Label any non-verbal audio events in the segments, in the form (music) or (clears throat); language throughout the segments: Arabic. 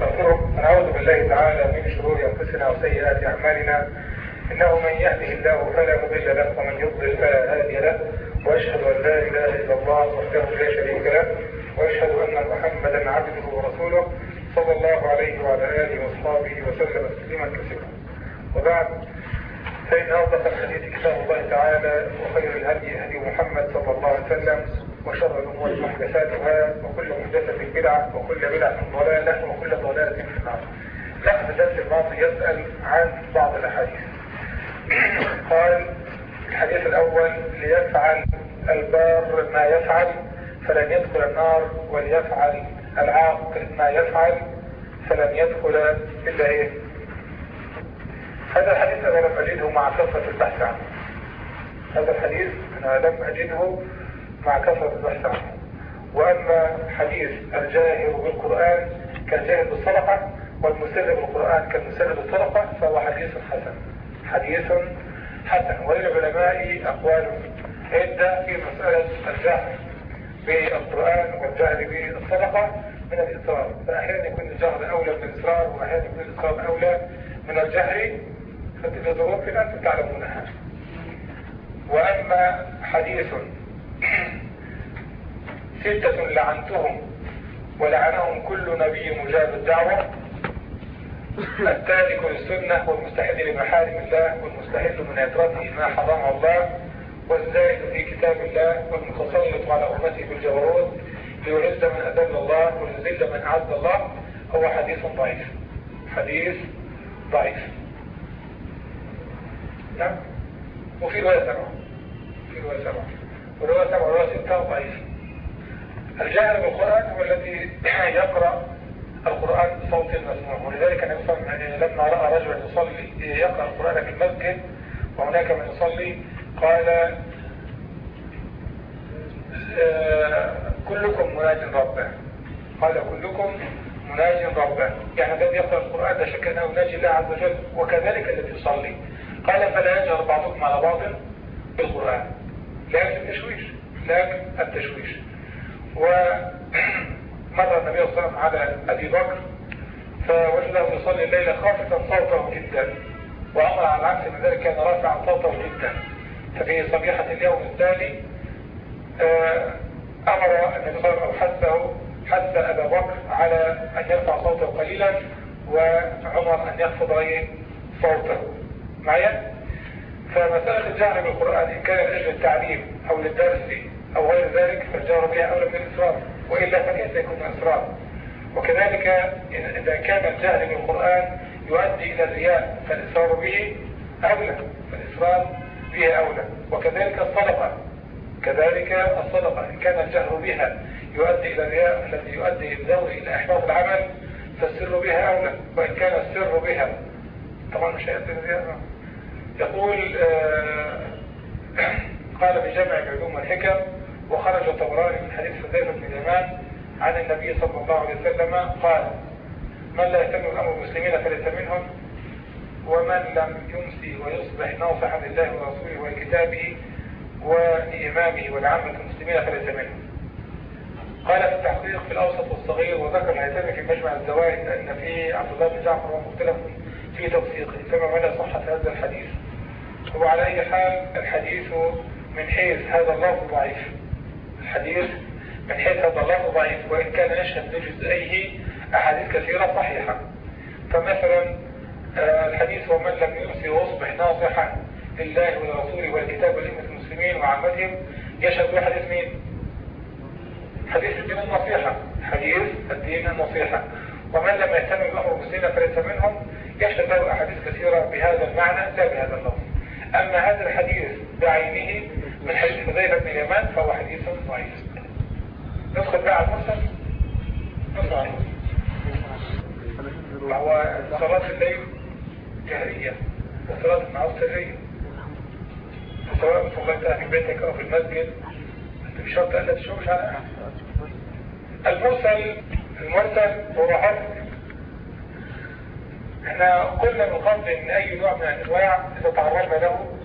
ونعوذ بالله تعالى من شرور أنفسنا وسيئات أعمالنا. إنه من يهده الله فلا مضل له ومن يضلل فلا هادي له. وأشهد أن لا إله إلا الله وحده لا شريك له. وأشهد أن محمدا عبده ورسوله صلى الله عليه وعلى آله وأصحابه وسلم تسليما كثيرا. وبعد فإن أصدق الحديث كتاب الله تعالى وخير الهدي هدي محمد صلى الله عليه وسلم. وشر الأمور محدثاتها وكل محدثة بدعة وكل بدعة ضلالة وكل ضلالة في النار. لقد الدرس الماضي يسأل عن بعض الأحاديث. (clears throat) قال الحديث الأول ليفعل البار ما يفعل فلن يدخل النار وليفعل العاق ما يفعل فلن يدخل إلا إيه؟ هذا الحديث أنا لم أجده مع كثرة البحث عنه هذا الحديث أنا لم أجده مع كثرة البحث عنه وأما حديث الجاهر بالقرآن كالجاهر بالصدقة والمسر بالقرآن كالمسر بالصدقة فهو حديث حسن. حديث حسن. وللعلماء أقوال عدة في مسألة الجهر بالقرآن والجهر بالصدقة من الإصرار. فأحيانا يكون الجهر أولى من الإصرار وأحيانا يكون الإصرار أولى من الجهر فتلك ظروف أنتم تعلمونها. وأما حديث ستة لعنتهم ولعنهم كل نبي مجاب الدعوة. التارك للسنة والمستحل لمحارم الله والمستحل من عطرته ما حرمه الله. والزائد في كتاب الله والمتسلط على أمته بالجبروت ليعز من أذل الله ويذل من أعز الله. هو حديث ضعيف. حديث ضعيف. نعم. وفي رواية سبعة في رواية سبعة ورواية سبعة ورواية ستة ضعيف. الجاهل بالقرآن هو الذي (clears throat) يقرأ القرآن بصوت مسموع. ولذلك لما رأى رجلا يصلي يقرأ القرآن في المسجد وهناك من يصلي قال كلكم مناج ربه قال كلكم مناج ربه يعني الذي يقرأ القرآن لا شك أنه يناجي الله عز وجل وكذلك الذي يصلي. قال فلا يجهر بعضكم على بعض بالقرآن. لكن التشويش. لكن التشويش. ومر النبي صلى الله عليه وسلم على أبي بكر فوجده يصلي الليلة خافتا صوته جدا وأمر على العكس من ذلك كان رافعا صوته جدا. ففي صبيحة اليوم التالي أمر النبي صلى الله عليه وسلم حثه حث أبا بكر على أن يرفع صوته قليلا وعمر أن يخفض صوته. معايا؟ فمسألة الجهر بالقرآن إن كان لأجل التعليم أو للدرس أو غير ذلك فالجهر بها أولى من الإسرار وإلا فكيف يكون إسرار وكذلك إذا كان الجهر بالقرآن يؤدي إلى الرياء فالإسرار به أولى فالإسرار به أولى. وكذلك الصدقة كذلك الصدقة. إن كان الجهر بها يؤدي إلى الرياء الذي يؤدي الدور إلى إحباط العمل فالسر بها أولى. وإن كان السر بها طبعا مش هيأتي الرياء. يقول آه (clears throat) قال بجمع العلوم والحكم وخرج الطبراني من حديث حذيفه بن اليمان عن النبي صلى الله عليه وسلم قال من لا يهتم بامر المسلمين فليس منهم ومن لم يمسي ويصبح ناصحا لله ورسوله ولكتابه ولإمامه ولعامة المسلمين فليس منهم. قال في التحقيق في الأوسط والصغير وذكر الهيثمي في مجمع الزوائد أن في عبد الله بن جعفر ومختلف في توثيقه فما مدى صحة هذا الحديث؟ وعلى أي حال الحديث من حيث هذا اللفظ ضعيف. الحديث من حيث اللفظ ضعيف وإن كان يشهد لجزئيه أحاديث كثيرة صحيحة. فمثلا الحديث ومن لم يمسي ويصبح ناصحا لله ولرسوله والكتاب ولأمة المسلمين وعامتهم يشهد له حديث مين؟ حديث الدين النصيحة. حديث الدين النصيحة. ومن لم يهتم بأمر المسلمين فليس منهم يشهد له أحاديث كثيرة بهذا المعنى لا بهذا اللفظ أما هذا الحديث بعينه من حديث اليمان فهو حديث ضعيف. ندخل بقى على المرسل. ندخل على وهو صلاة الليل جهرية وصلاة النهار سرية سواء صليتها في بيتك أو في المسجد. أنت بشرط ألا تشوش على أحد المرسل المرسل هو حرف إحنا قلنا من قبل إن أي نوع من الانواع إذا تعرضنا له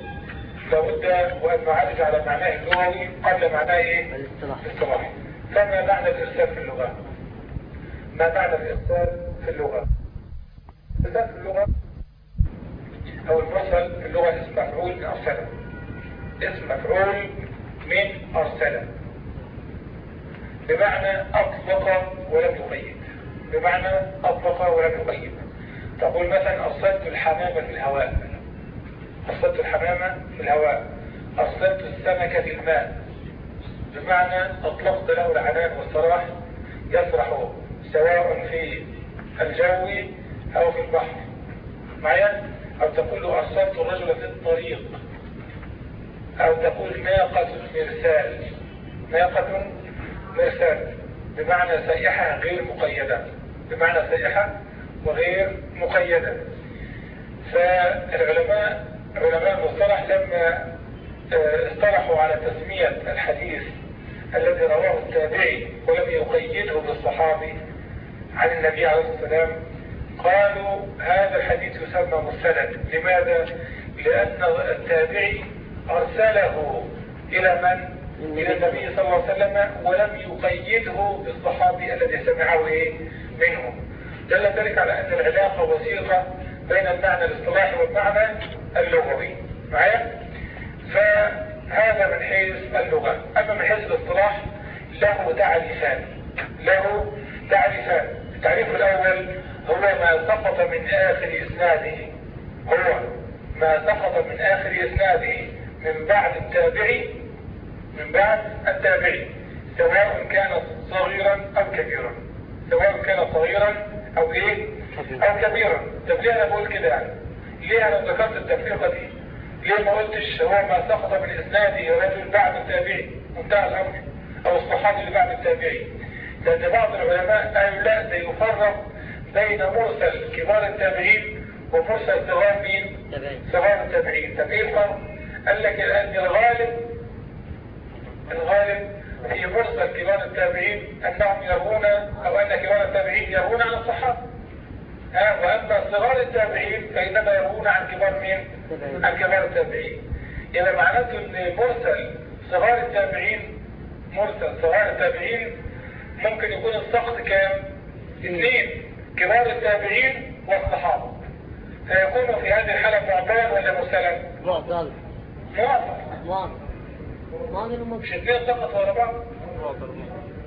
لابد وأن نعالج على معناه اللغوي قبل معناه إيه؟ الاصطلاحي فما معنى الإرسال في اللغة؟ ما معنى الإرسال في اللغة؟ الإرسال في اللغة أو المرسل في اللغة اسم مفعول من أرسله. اسم مفعول من أرسله. بمعنى أطلق ولم يقيد. بمعنى أطلق ولم يقيد. تقول مثلا أرسلت الحمامة في الهواء. أرسلت الحمامة في الهواء. أرسلت السمكة في الماء. بمعنى أطلقت له العنان والسراح يسرح سواء في الجو أو في البحر. معايا؟ أو تقول أرسلت الرجل في الطريق. أو تقول ناقة مرسال. ناقة مرسال. بمعنى سائحة غير مقيدة. بمعنى سائحة وغير مقيدة. فالعلماء علماء المصطلح لما آه، اصطلحوا على تسمية الحديث الذي رواه التابعي ولم يقيده بالصحابي عن النبي عليه الصلاة والسلام قالوا هذا الحديث يسمى مستند لماذا؟ لأن التابعي أرسله إلى من؟ إلى النبي صلى الله عليه وسلم ولم يقيده بالصحابي الذي سمعه إيه؟ منه دل ذلك على أن العلاقة وثيقة بين المعنى الاصطلاحي والمعنى اللغوي. معايا؟ فهذا من حيث اللغة. أما من حيث الاصطلاح له تعريفان. له تعريفان. التعريف الأول هو ما سقط من آخر إسناده. هو ما سقط من آخر إسناده من بعد التابعي من بعد التابعي سواء كان صغيرا أو كبيرا. سواء كان صغيرا أو إيه؟ أو كبيرا طب ليه أنا بقول كده يعني؟ ليه أنا ذكرت التفريقة دي ليه ما قلتش هو ما سقط من إسناده رجل بعد التابعي؟ منتهى الأمر. أو الصحابي اللي بعد التابعي لأن بعض العلماء قالوا لا ده يفرق بين مرسل كبار التابعين ومرسل صغار مين؟ صغار التابعين. طب إيه الفرق؟ قال لك لأن الغالب الغالب في مرسل كبار التابعين أنهم يرون أو أن كبار التابعين يرون عن الصحابة. ها وأما صغار التابعين فإنما يرون عن كبار مين؟ عن كبار التابعين. إذا معناته أن مرسل صغار التابعين مرسل صغار التابعين ممكن يكون السقط كام؟ اثنين. كبار التابعين والصحابة. فيكون في هذه الحالة معطلا ولا مرسلا؟ معطل. معطل. معطل. مش اثنين سقط ورا بعض؟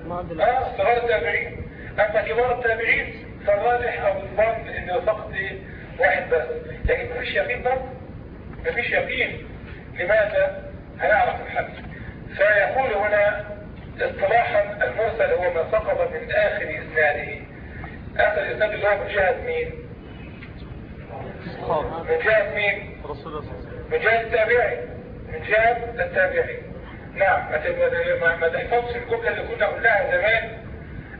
معطل. آه صغار التابعين. أما كبار التابعين فالراجح أو الظن ان سقط واحد بس. لكن مفيش يقين برضه. مفيش يقين. لماذا؟ هنعرف الحل. فيقول هنا اصطلاحا المرسل هو ما سقط من آخر إسناده. آخر الاسناد اللي هو من جهة مين؟ من جهة مين؟ من جهة التابعي من جهة التابعي نعم ما تحفظش الجملة اللي كنا قلناها زمان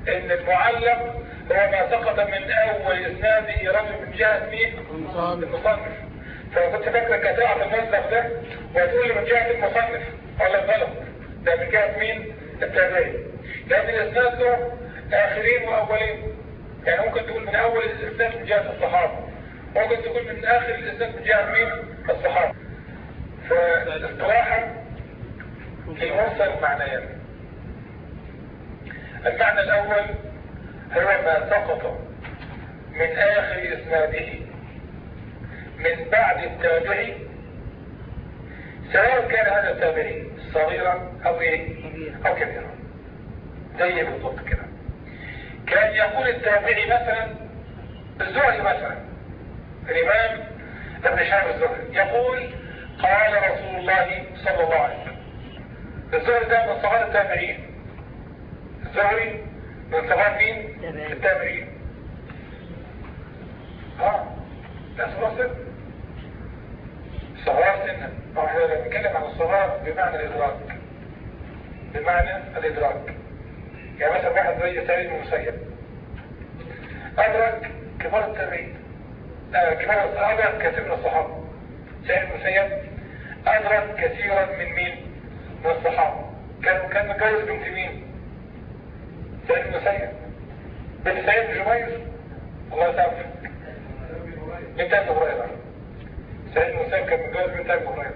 إن المعلق هو ما سقط من أول اسناده رجل من جهة مين؟ المصنف. فكنت فاكرك هتعرف المصنف ده وهتقول لي من جهة المصنف ولا غلط ده من جهة مين؟ التابعي لأن الإسناد له آخرين وأولين يعني ممكن تقول من أول الإسناد من جهة الصحابة ممكن تقول من آخر الإسناد من جهة مين؟ الصحابة فاصطلاحا المرسل معنيان المعنى الأول هو ما سقط من آخر إسناده من بعد التابعي سواء كان هذا التابعي صغيرا أو إيه؟ أو كبيرا. زي بالضبط كده. كان يقول التابعي مثلا الزهري مثلا الإمام ابن شهاب الزهري يقول قال رسول الله صلى الله عليه وسلم. الزهري ده من صغار التابعين. الزهري من صغار مين؟ تابعين. التابعين آه صغار سن. صغار سنا إحنا بنتكلم عن الصغار بمعنى الإدراك. بمعنى الإدراك. يعني مثلا واحد زي سعيد المسيب. أدرك كبار التابعين آه كبار الصحابه كثير من الصحابه سعيد المسيب. أدرك كثيرا من مين؟ من الصحابه كان كان متجوز بنت مين؟ بن سعيد بن جبير الله يسامحك بنت ابي هريره سعيد بن مسيب كان متجوز بنت ابي هريره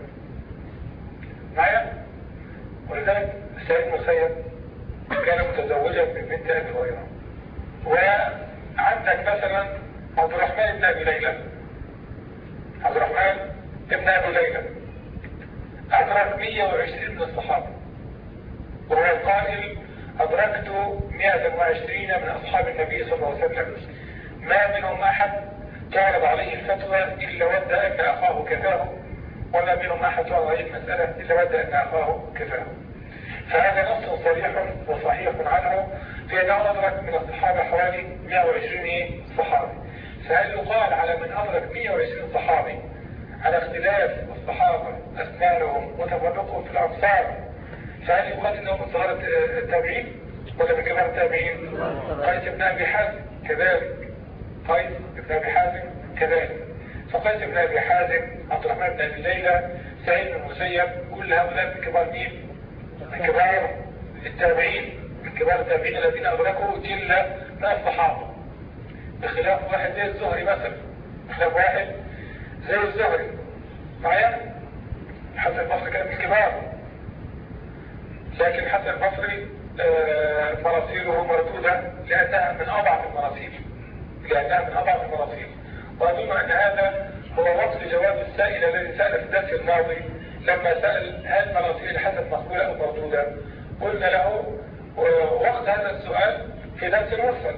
معايا ولذلك سعيد بن مسيب كان متزوجا من بنت ابي هريره وعندك مثلا عبد الرحمن بن ابي ليلى عبد الرحمن بن ابي ليلى ادرك 120 من الصحابه وهو القائل أدركت 120 من أصحاب النبي صلى الله عليه وسلم. ما منهم أحد تعرض عليه الفتوى إلا ود أن أخاه كفاه ولا منهم أحد تعرض عليه المساله إلا ود أن أخاه كفاه. فهذا نص صريح وصحيح عنه في أنه أدرك من الصحابة حوالي 120 صحابي. فهل يقال على من أدرك 120 صحابي على اختلاف الصحابة أسنانهم وتفرقهم في الأمصار فهل يقال أنهم من صغار التابعين؟ ولا من كبار التابعين؟ قيس بن أبي حازم كذلك. قيس بن أبي حازم كذلك. فقيس بن أبي حازم عبد الرحمن بن أبي ليلى سعيد بن المسيب كل هؤلاء من كبار مين؟ من كبار التابعين من كبار التابعين الذين أدركوا جلة من الصحابة. بخلاف واحد زي الزهري مثلا. بخلاف واحد زي الزهري. معايا؟ حسن البصري كان من الكبار لكن حسن البصري آه مراسيله مردودة لأنها من أضعف المراسيل. لأنها من أضعف المراسيل. وأظن أن هذا هو وصف جواب السائل الذي سأل في الدرس الماضي لما سأل هل مراسيل الحسن مقبولة أو مردودة. قلنا له وقت هذا السؤال في درس المرسل.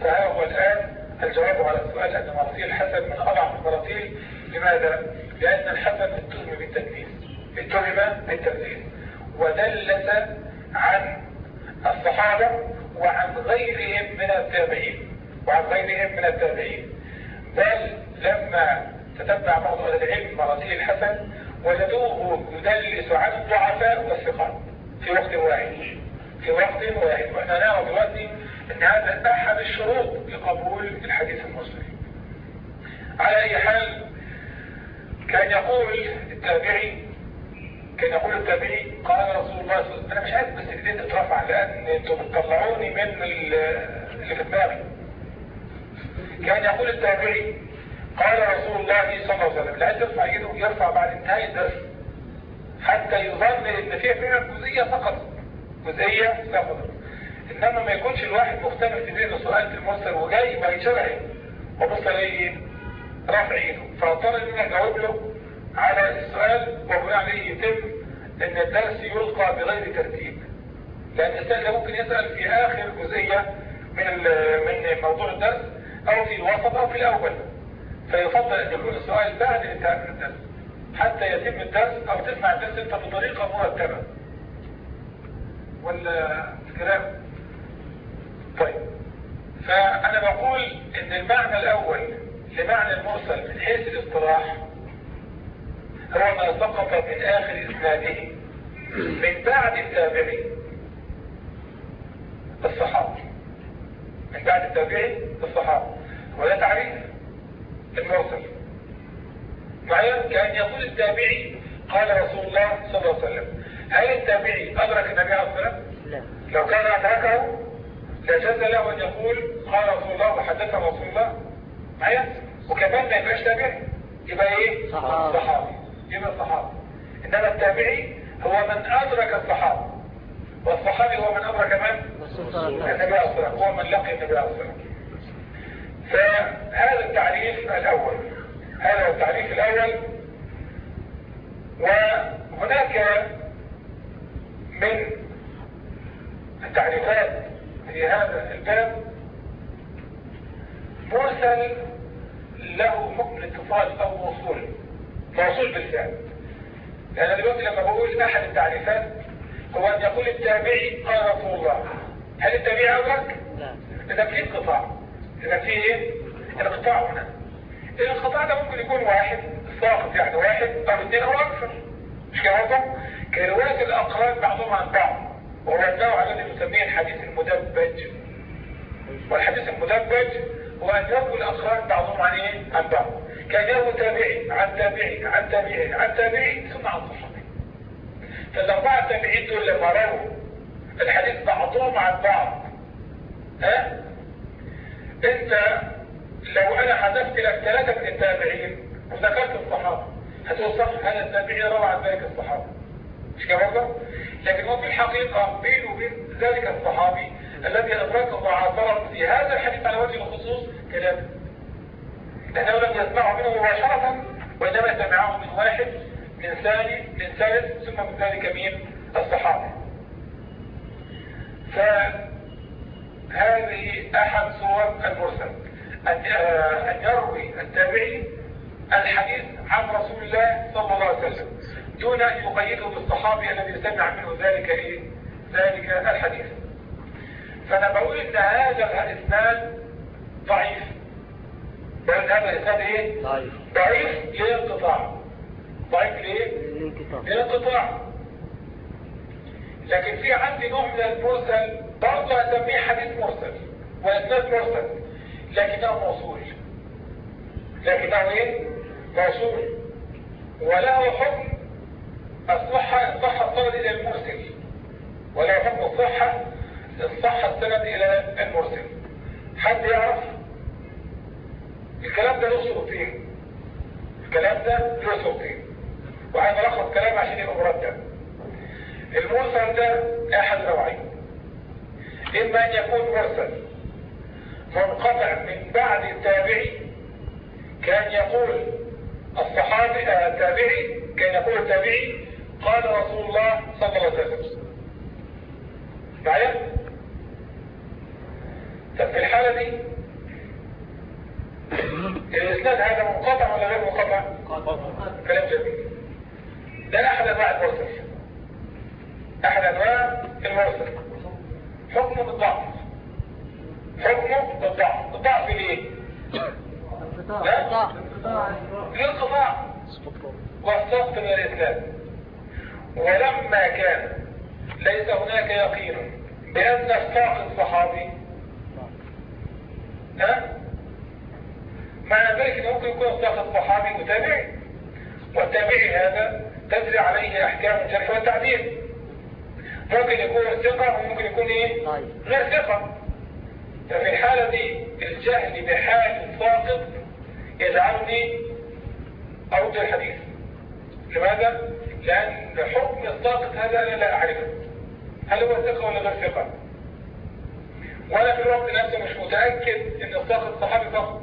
فها هو الآن الجواب على السؤال أن مراسيل الحسن من أضعف المراسيل. لماذا؟ لأن الحسن اتهم بالتدليس اتهم بالتدليس ودلس عن الصحابة وعن غيرهم من التابعين وعن غيرهم من التابعين. بل لما تتبع بعض أهل العلم مراسيل الحسن وجدوه يدلس عن الضعفاء والثقات في وقت واحد في وقت واحد. وإحنا نرى دلوقتي إن هذا أحد الشروط لقبول الحديث المسلم. على أي حال كان يقول التابعي كان يقول التابعي قال رسول الله صلى الله. عليه وسلم أنا مش عايز بس ايدين تترفع لأن أنتوا بتطلعوني من اللي في دماغي. كان يقول التابعي قال رسول الله صلى الله عليه وسلم لا ترفع ايده يرفع بعد انتهاء الدرس. حتى يظن إن فيها فعلا جزئية سقطت جزئية سقطت إنما ما يكونش الواحد مختلف في ذهنه سؤال في المرسل وجاي يشرعي وبص ألاقي رافع ايده فاضطر إن أنا أجاوب له على السؤال وبناء عليه يتم أن الدرس يلقى بغير ترتيب. لأن الانسان ممكن يسأل في آخر جزئية من من موضوع الدرس أو في الوسط أو في الأول. فيفضل أن يكون السؤال بعد إنتهاء الدرس. حتى يتم الدرس أو تسمع الدرس أنت بطريقة مرتبة. ولا الكلام؟ طيب. فأنا بقول إن المعنى الأول لمعنى المرسل من حيث الاصطلاح هو ما سقط من آخر إسناده. من بعد التابعي الصحابي من بعد التابعي الصحابي ولا تعريف المرسل. معايا؟ كأن يقول التابعي قال رسول الله صلى الله عليه وسلم. هل التابعي أدرك النبي عليه الصلاة والسلام؟ لو كان أدركه لجاز له أن يقول قال رسول الله وحدث رسول الله. معايا؟ وكمان ما يبقاش تابعي. يبقى إيه؟ صحابي. صحابي. يبقى صحابي. إنما التابعي هو من أدرك الصحابة. والصحابي هو من أدرك من؟ النبي عليه الصلاة هو من لقي النبي عليه الصلاة فهذا التعريف الأول. هذا هو التعريف الأول. وهناك من التعريفات في هذا الباب مرسل له حكم الاتصال أو موصول. موصول بالفعل. لأن دلوقتي لما بقول أحد التعريفات هو أن يقول التابعي قال رسول الله هل التابعي أدرك؟ لا إذا في انقطاع إذا في إيه؟ انقطاع هنا الانقطاع ده ممكن يكون واحد ساقط يعني واحد أو اثنين أو أكثر مش كده برضه؟ كرواية الأقران بعضهم عن بعض وهو النوع الذي نسميه الحديث المدبج والحديث المدبج هو أن يروي الأقران بعضهم عن إيه؟ عن بعض كان يروي عن تابعي عن تابعي عن تابعي ثم عن صحابي فالأربعة التابعين دول لما رووا الحديث بعضهم عن بعض ها؟ أنت لو أنا حذفت لك ثلاثة من التابعين وذكرت الصحابة هتقول صح هذا التابعين روى عن ذلك الصحابة؟ مش برضه؟ لكن هو في الحقيقة بينه وبين ذلك الصحابي الذي أدركه وعاصره في هذا الحديث على وجه الخصوص كلام لأنه لم يسمعه منه مباشرة وإنما سمعه من واحد من ثاني من ثالث ثم من ذلك مين؟ الصحابة. فهذه أحد صور المرسل أن أن يروي التابعي الحديث عن رسول الله صلى الله عليه وسلم دون أن يقيده بالصحابي الذي سمع منه ذلك إيه؟ ذلك الحديث. فأنا إن هذا الإسناد ضعيف. بقول هذا الإسناد إيه؟ ضعيف ضعيف للانقطاع. ضعيف ليه؟ للانقطاع. لكن في عندي نوع من المرسل برضه أسميه حديث مرسل وإسناد مرسل لكنه موصول. لكنه إيه؟ موصول. وله حكم الصحة الصحة السند إلى المرسل. وله حكم الصحة الصحة السند إلى المرسل. حد يعرف؟ الكلام ده له صورتين الكلام ده له صورتين وعايز ألخص كلام عشان يبقى مرتب. المرسل ده أحد نوعين. إما أن يكون مرسل منقطع من بعد التابعي كان يقول الصحابي آه، التابعي كان يقول التابعي قال رسول الله صلى الله عليه وسلم. معايا؟ طب في الحالة دي الاسناد هذا منقطع ولا غير منقطع كلام جميل. ده أحد أنواع المرسل أحد أنواع المرسل حكمه بالضعف. حكمه بالضعف. الضعف ليه انقطاع للانقطاع والسقط من الإسلام. ولما كان ليس هناك يقين بأن الساقط صحابي ها؟ معنى ذلك ممكن يكون الساقط صحابي وتابعي والتابعي هذا تجري عليه أحكام الجرح والتعديل. ممكن يكون ثقة وممكن يكون إيه؟ طيب. غير ثقة. ففي الحالة دي الجهل بحال الساقط يجعلني أرد الحديث. لماذا؟ لأن حكم الساقط هذا أنا لا أعرفه. هل هو ثقة ولا غير ثقة؟ وأنا في الوقت نفسه مش متأكد إن الساقط صحابي فقط.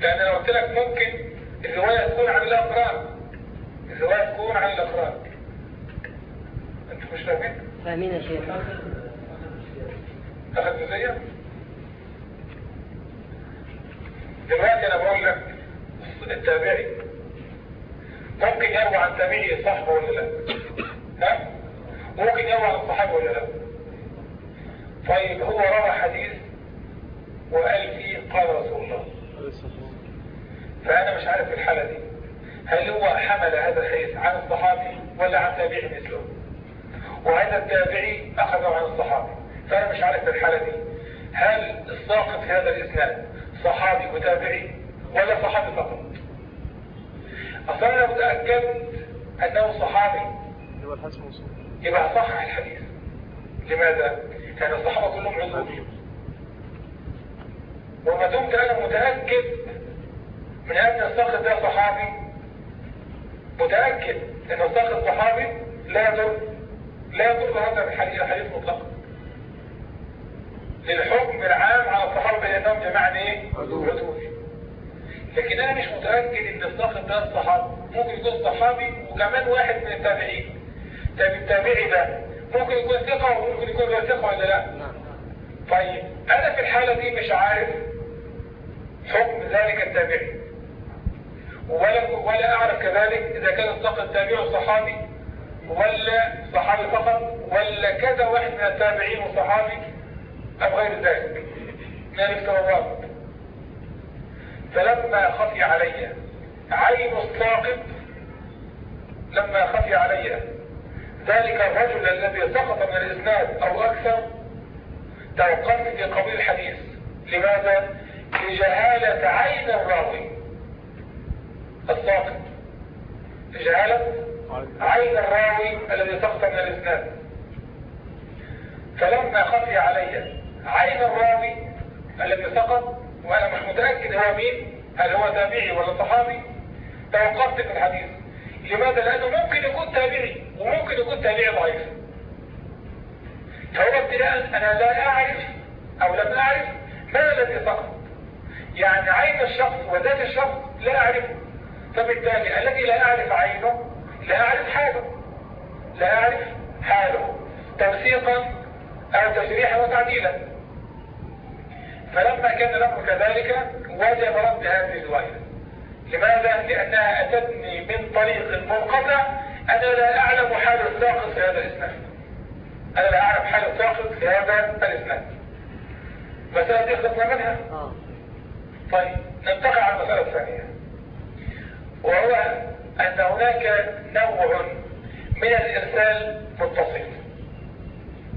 لأن أنا قلت لك ممكن الرواية تكون عن الأقران الرواية تكون عن الأقران أنتوا مش فاهمين؟ فاهمين يا شيخ أخذت زيها؟ دلوقتي أنا بقول لك التابعي ممكن يروى عن تابعي صاحبه ولا لا؟ ها؟ ممكن يروى عن الصحابة ولا لا؟ طيب هو روى حديث وقال فيه قال رسول الله فأنا مش عارف في الحالة دي. هل هو حمل هذا الحديث عن الصحابي ولا عن تابعي مثله؟ وهذا التابعي أخذه عن الصحابي. فأنا مش عارف في الحالة دي. هل الساقط في هذا الإسناد صحابي وتابعي ولا صحابي فقط؟ أصلا أنا متأكد أنه صحابي يبقى صح الحديث. لماذا؟ لأن الصحابة كلهم عدول وما دمت أنا متأكد من أن الساقط ده صحابي. متأكد أن الساقط صحابي لا يضر لا يضر هذا الحديث الحديث مطلقا للحكم العام على الصحابة بأنهم جماعة إيه؟ عدول. لكن أنا مش متأكد إن الصاحب ده الصحابي ممكن يكون صحابي وكمان واحد من التابعين. طيب التابعي ده ممكن يكون ثقة وممكن يكون غير ثقة ولا لا؟ نعم. طيب أنا في الحالة دي مش عارف حكم ذلك التابعي. ولا ولا أعرف كذلك إذا كان الصاحب التابعي صحابي ولا صحابي فقط ولا كذا واحد من التابعين وصحابي أو غير ذلك. من الافتراضات فلما خفي علي عين الساقط لما خفي علي ذلك الرجل الذي سقط من الإسناد أو أكثر توقفت في قبيل الحديث. لماذا؟ لجهالة عين الراوي. الساقط لجهالة عين الراوي الذي سقط من الإسناد. فلما خفي علي عين الراوي الذي سقط وأنا مش متأكد هو مين هل هو تابعي ولا صحابي توقفت في الحديث. لماذا؟ لأنه ممكن يكون تابعي وممكن يكون تابعي ضعيف. فهو ابتداء أنا لا أعرف أو لم أعرف ما الذي سقط يعني عين الشخص وذات الشخص لا أعرفه. فبالتالي الذي لا أعرف عينه لا أعرف حاله لا أعرف حاله. توثيقا أو تشريحا وتعديلا. فلما كان الأمر كذلك وجب رد هذه الرواية لماذا؟ لأنها أتتني من طريق منقطع. أنا لا أعلم حال الساقط في هذا الإسناد. أنا لا أعلم حال الساقط في هذا الإسناد. مسألة دي خلصنا منها؟ طيب ننتقل على المسألة الثانية. وهو أن هناك نوع من الإرسال متصل.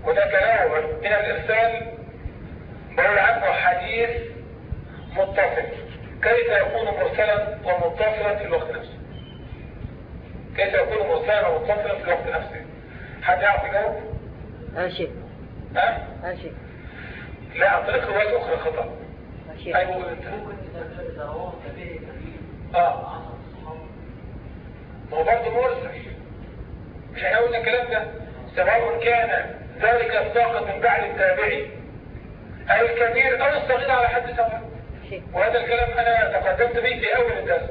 هناك نوع من الإرسال بقول عنه حديث متصل. كيف يكون مرسلا ومتصلا في الوقت نفسه؟ كيف يكون مرسلا ومتصلا في الوقت نفسه؟ حد يعرف يجاوب؟ ماشي. ها؟ ماشي. لا عن طريق رواية أخرى خطأ. أنت ممكن إذا رواه كبير آه. ما هو برضه مرسل مش إحنا قلنا الكلام ده سواء كان ذلك الساقط من بعد التابعي أو الكبير أو الصغير على حد سواء. وهذا الكلام أنا تقدمت به في أول الدرس.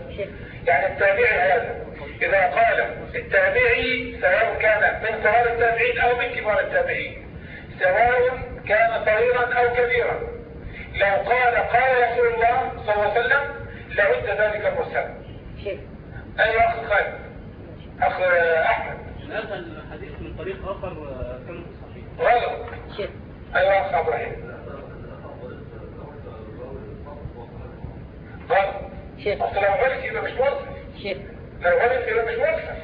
يعني التابعي هذا. إذا قال التابعي سواء كان من صغار التابعين أو من كبار التابعين. سواء كان صغيرا أو كبيرا. لو قال قال رسول الله صلى الله عليه وسلم لعد ذلك مرسلا. أيوه اخ خالد. أخ أحمد. نقل الحديث من طريق آخر آه، كان صحيح غلط. أيوه اخ عبد الرحيم غلط. أصل لو غلط يبقى مش ماشي لو غلط يبقى مش مرسل.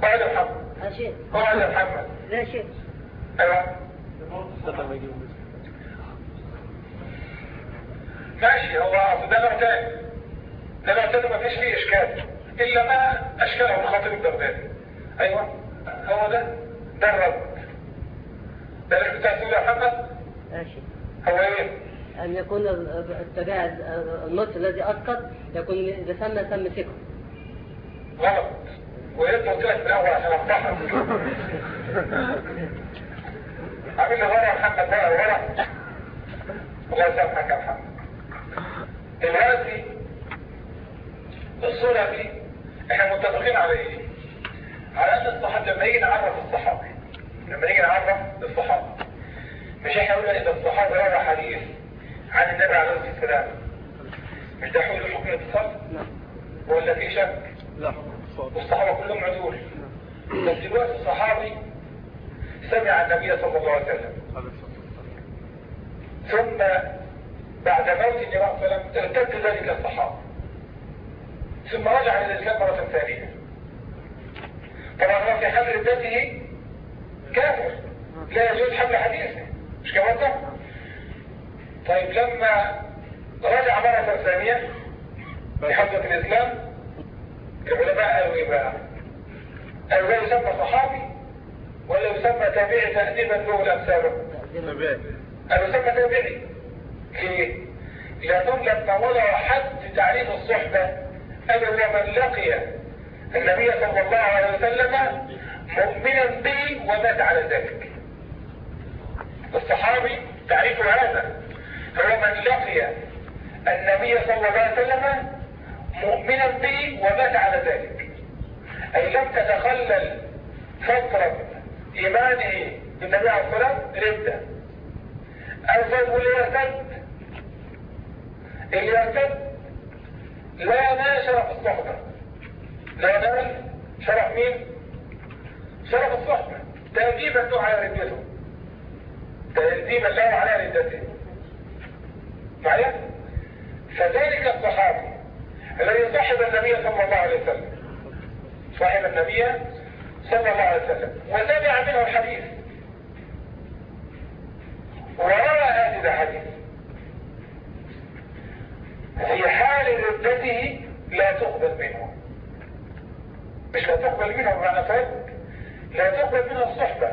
بعد محمد. ماشي بعد محمد. ماشي أيوه. ماشي هو ده تاني. ده نوع تاني مفيش فيه إشكال. إلا ما أشكاله الخطيب البغدادي أيوه هو ده. ده الرد. ده اللي بتاع سيدي محمد؟ ماشي. هو إيه؟ أن يكون التبع النص الذي أسقط يكون إذا سمى سمى ثقة غلط ويبقى قلت لك؟ في الأول عشان افتحك عامل لي غلط محمد. بقى غلط. الله يسامحك يا محمد. دلوقتي الصورة دي إحنا متفقين على إيه؟ على أن الصحابة لما يجي نعرف الصحابي لما نيجي نعرف الصحابة مش إحنا قلنا إذا الصحابة روى حديث عن النبي عليه الصلاة والسلام مش ده حول حكم الاتصال؟ ولا في شك؟ لا. والصحابة كلهم عدول. بس دلوقتي الصحابي سمع النبي صلى الله عليه وسلم. ثم بعد موت عليه وسلم ارتد ذلك الصحابة. ثم رجع إلى الإسلام مرة ثانية. طبعا هو في حال ردته كافر. لا يجوز حمل حديثه. مش كمان ده؟ طيب لما رجع مرة ثانية لحفظة الإسلام العلماء قالوا إيه بقى؟ قالوا لا يسمى صحابي ولا يسمى تابعي تأديبا له الأمثال قالوا يسمى تابعي. ليه؟ لأنهم لما وضعوا حد تعريف الصحبة. قالوا هو من لقي النبي صلى الله عليه وسلم مؤمنا به ومات على ذلك. الصحابي تعريفه هذا. هو من لقي النبي صلى الله عليه وسلم مؤمنا به ومات على ذلك. أي لم تتخلل فترة إيمانه بالنبي عليه الصلاة والسلام ردة أو زي اللي يرتد لا ينال شرف الصحبة. لا ينال شرف مين؟ شرف الصحبة. تأديبا له على ردته. تأديبا له على ردته. معايا؟ فذلك الصحابي الذي صاحب النبي صلى الله عليه وسلم. صاحب النبي صلى الله عليه وسلم. وسمع منه الحديث. وروى هذا الحديث. في حال ردته لا تقبل منه. مش لا تقبل منه بمعنى فرق لا تقبل منه الصحبة.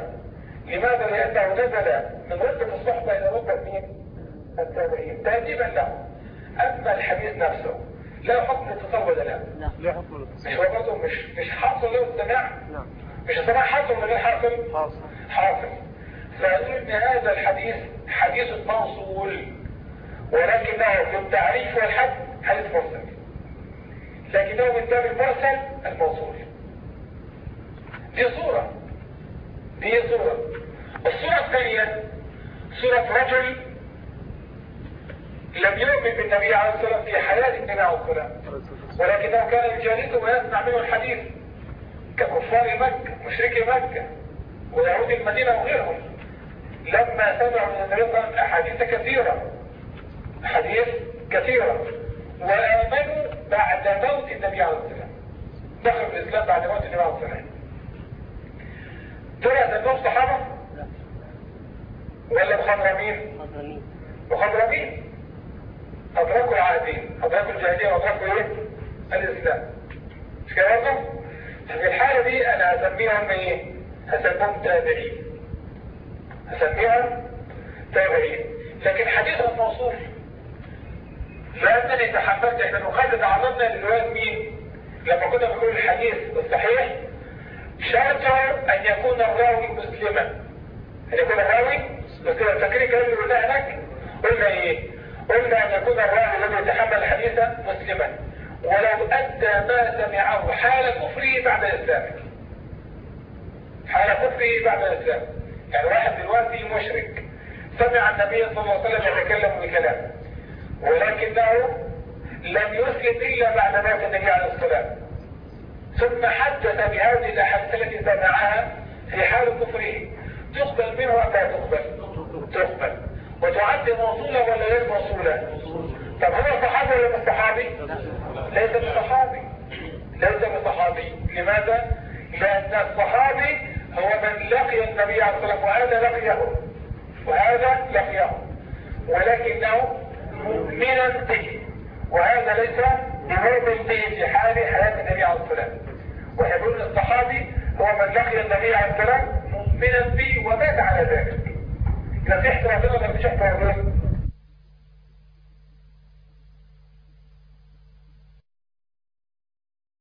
لماذا؟ لأنه نزل من ردة الصحبة إلى ردة مين؟ التابعين. تأديبا له. أما الحديث نفسه لا حكم اتصال ولا لا. لا حكم مش هو برضه مش مش حاصل له السماع؟ نعم مش السماع حاصل ولا غير حاصل؟ حاصل. حافظ فيقول ان هذا الحديث حديث موصول. ولكنه في التعريف والحد حديث مرسل. لكنه من باب المرسل الموصول. دي صورة. دي صورة. الصورة الثانية صورة رجل لم يؤمن بالنبي عليه الصلاة والسلام في حياة النبي عليه الصلاة ولكنه كان يجالسه ويسمع منه الحديث ككفار مكة مشركي مكة ويهود المدينة وغيرهم. لما سمعوا من النبي صلى الله عليه وسلم أحاديث كثيرة. أحاديث كثيرة. وآمنوا بعد موت النبي عليه والسلام. دخلوا الإسلام بعد موت النبي عليه والسلام. طلع ذنبهم صحابة؟ ولا مخضرمين؟ مخضرمين. أدركوا العهدين أدركوا الجاهلية وأدركوا إيه؟ الإسلام. مش برضه؟ في الحالة دي أنا هسميهم إيه؟ هسميهم تابعين. هسميهم تابعين. لكن حديث الموصول لأنني تحملت إحنا المخالفة تعرضنا لرواية مين؟ لما كنا بنقول الحديث الصحيح شرطه أن يكون الراوي مسلما. أن يكون الراوي مسلما. فاكرين كلام اللي قلناه هناك؟ قلنا إيه؟ قلنا أن يكون الراوي الذي يتحمل الحديث مسلما. ولو أدى ما سمعه حال كفره بعد إسلامه. حال كفره بعد الإسلام يعني واحد دلوقتي مشرك. سمع النبي صلى الله عليه وسلم يتكلم بكلام ولكنه لم يسلم إلا بعد موت النبي عليه الصلاة ثم حدث بهذه الأحاديث التي سمعها في حال كفره تقبل منه أم لا تقبل؟ تقبل وتعد موصولة ولا غير موصولة؟ طب هو صحابي ولا مش صحابي؟ ليس بصحابي ليس بصحابي لماذا؟ لأن الصحابي هو من لقي النبي عليه الصلاة والسلام وهذا لقيه وهذا لقيه ولكنه مؤمنا به وهذا ليس بمؤمن به في حال حياة النبي عليه والسلام. ويقول الصحابي هو من لقي النبي عليه والسلام مؤمنا به ومات على ذلك. إذا في احترام ولا مفيش احترام